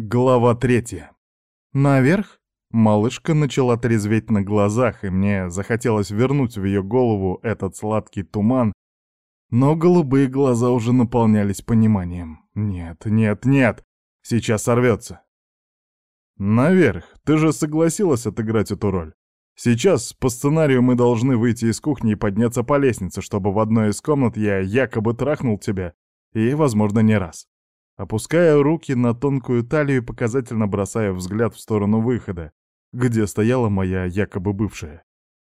Глава третья. Наверх? Малышка начала трезветь на глазах, и мне захотелось вернуть в ее голову этот сладкий туман, но голубые глаза уже наполнялись пониманием. Нет, нет, нет, сейчас сорвется. Наверх, ты же согласилась отыграть эту роль. Сейчас по сценарию мы должны выйти из кухни и подняться по лестнице, чтобы в одной из комнат я якобы трахнул тебя, и, возможно, не раз. Опуская руки на тонкую талию и показательно бросая взгляд в сторону выхода, где стояла моя якобы бывшая.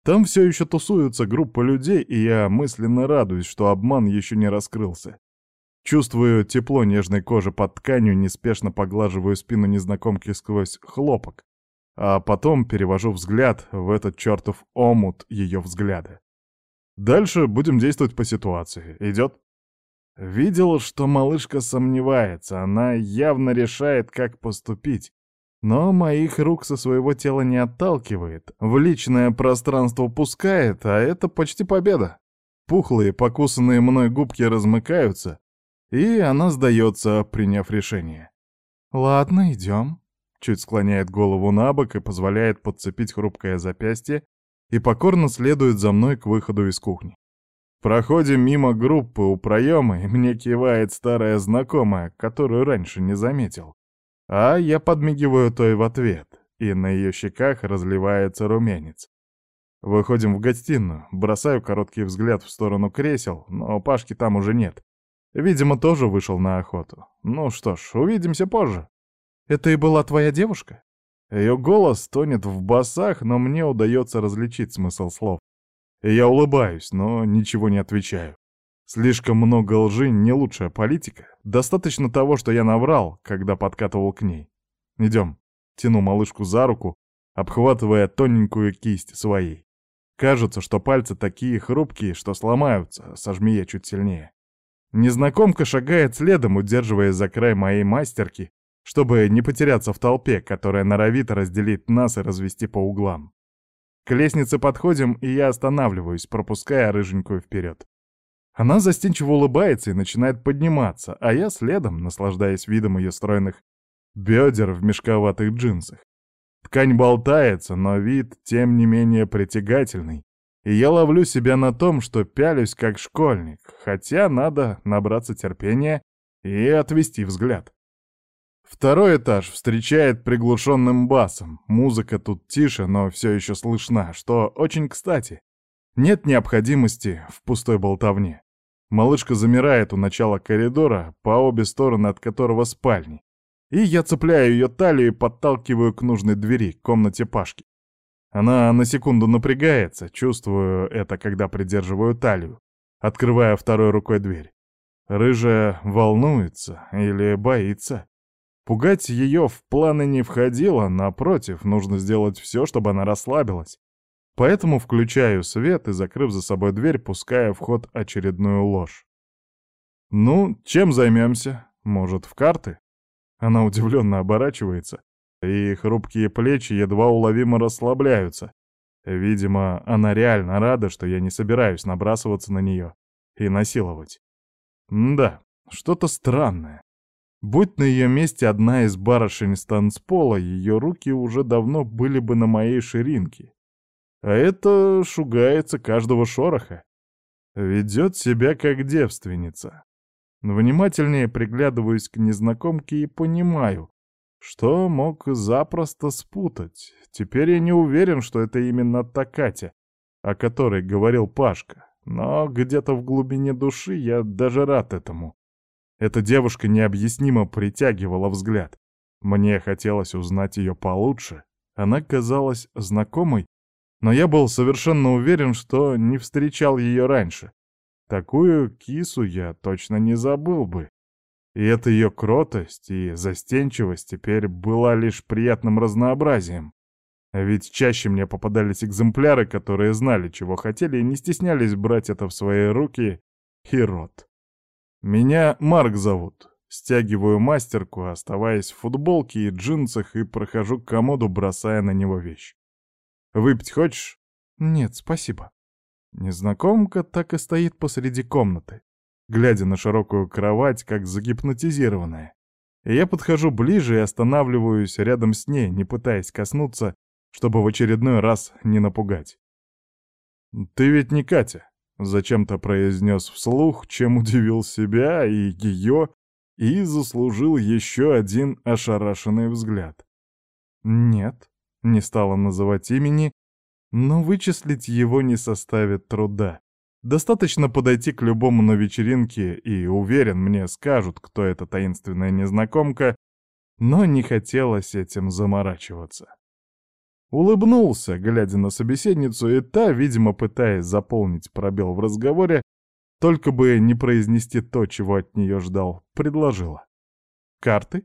Там все еще тусуются группа людей, и я мысленно радуюсь, что обман еще не раскрылся. Чувствую тепло нежной кожи под тканью, неспешно поглаживаю спину незнакомки сквозь хлопок, а потом перевожу взгляд в этот чертов омут ее взгляда. Дальше будем действовать по ситуации. Идет? Видел, что малышка сомневается, она явно решает, как поступить. Но моих рук со своего тела не отталкивает, в личное пространство пускает, а это почти победа. Пухлые, покусанные мной губки размыкаются, и она сдается, приняв решение. «Ладно, идем», — чуть склоняет голову на бок и позволяет подцепить хрупкое запястье и покорно следует за мной к выходу из кухни. Проходим мимо группы у проема, и мне кивает старая знакомая, которую раньше не заметил. А я подмигиваю той в ответ, и на ее щеках разливается румянец. Выходим в гостиную, бросаю короткий взгляд в сторону кресел, но Пашки там уже нет. Видимо, тоже вышел на охоту. Ну что ж, увидимся позже. Это и была твоя девушка? Ее голос тонет в басах, но мне удается различить смысл слов. Я улыбаюсь, но ничего не отвечаю. Слишком много лжи — не лучшая политика. Достаточно того, что я наврал, когда подкатывал к ней. Идем. Тяну малышку за руку, обхватывая тоненькую кисть своей. Кажется, что пальцы такие хрупкие, что сломаются, сожми я чуть сильнее. Незнакомка шагает следом, удерживая за край моей мастерки, чтобы не потеряться в толпе, которая норовит разделить нас и развести по углам. К лестнице подходим, и я останавливаюсь, пропуская рыженькую вперед. Она застенчиво улыбается и начинает подниматься, а я следом, наслаждаясь видом ее стройных бедер в мешковатых джинсах. Ткань болтается, но вид, тем не менее, притягательный, и я ловлю себя на том, что пялюсь как школьник, хотя надо набраться терпения и отвести взгляд. Второй этаж встречает приглушенным басом. Музыка тут тише, но все еще слышна, что очень кстати. Нет необходимости в пустой болтовне. Малышка замирает у начала коридора, по обе стороны от которого спальни. И я цепляю ее талию и подталкиваю к нужной двери, комнате Пашки. Она на секунду напрягается, чувствую это, когда придерживаю талию, открывая второй рукой дверь. Рыжая волнуется или боится. Пугать ее в планы не входило, напротив, нужно сделать все, чтобы она расслабилась. Поэтому включаю свет и, закрыв за собой дверь, пускаю в ход очередную ложь. «Ну, чем займемся? Может, в карты?» Она удивленно оборачивается, и хрупкие плечи едва уловимо расслабляются. Видимо, она реально рада, что я не собираюсь набрасываться на нее и насиловать. М да, что-то странное. Будь на ее месте одна из барышень с танцпола, ее руки уже давно были бы на моей ширинке. А это шугается каждого шороха. Ведет себя как девственница. Внимательнее приглядываюсь к незнакомке и понимаю, что мог запросто спутать. Теперь я не уверен, что это именно та Катя, о которой говорил Пашка. Но где-то в глубине души я даже рад этому. Эта девушка необъяснимо притягивала взгляд. Мне хотелось узнать ее получше. Она казалась знакомой, но я был совершенно уверен, что не встречал ее раньше. Такую кису я точно не забыл бы. И эта ее кротость и застенчивость теперь была лишь приятным разнообразием. А ведь чаще мне попадались экземпляры, которые знали, чего хотели, и не стеснялись брать это в свои руки и рот. «Меня Марк зовут». Стягиваю мастерку, оставаясь в футболке и джинсах, и прохожу к комоду, бросая на него вещь. «Выпить хочешь?» «Нет, спасибо». Незнакомка так и стоит посреди комнаты, глядя на широкую кровать, как загипнотизированная. я подхожу ближе и останавливаюсь рядом с ней, не пытаясь коснуться, чтобы в очередной раз не напугать. «Ты ведь не Катя», — зачем-то произнес вслух, чем удивил себя и ее, и заслужил еще один ошарашенный взгляд. «Нет», — не стала называть имени, но вычислить его не составит труда. Достаточно подойти к любому на вечеринке, и, уверен, мне скажут, кто эта таинственная незнакомка, но не хотелось этим заморачиваться. Улыбнулся, глядя на собеседницу, и та, видимо, пытаясь заполнить пробел в разговоре, только бы не произнести то, чего от нее ждал, предложила. «Карты?»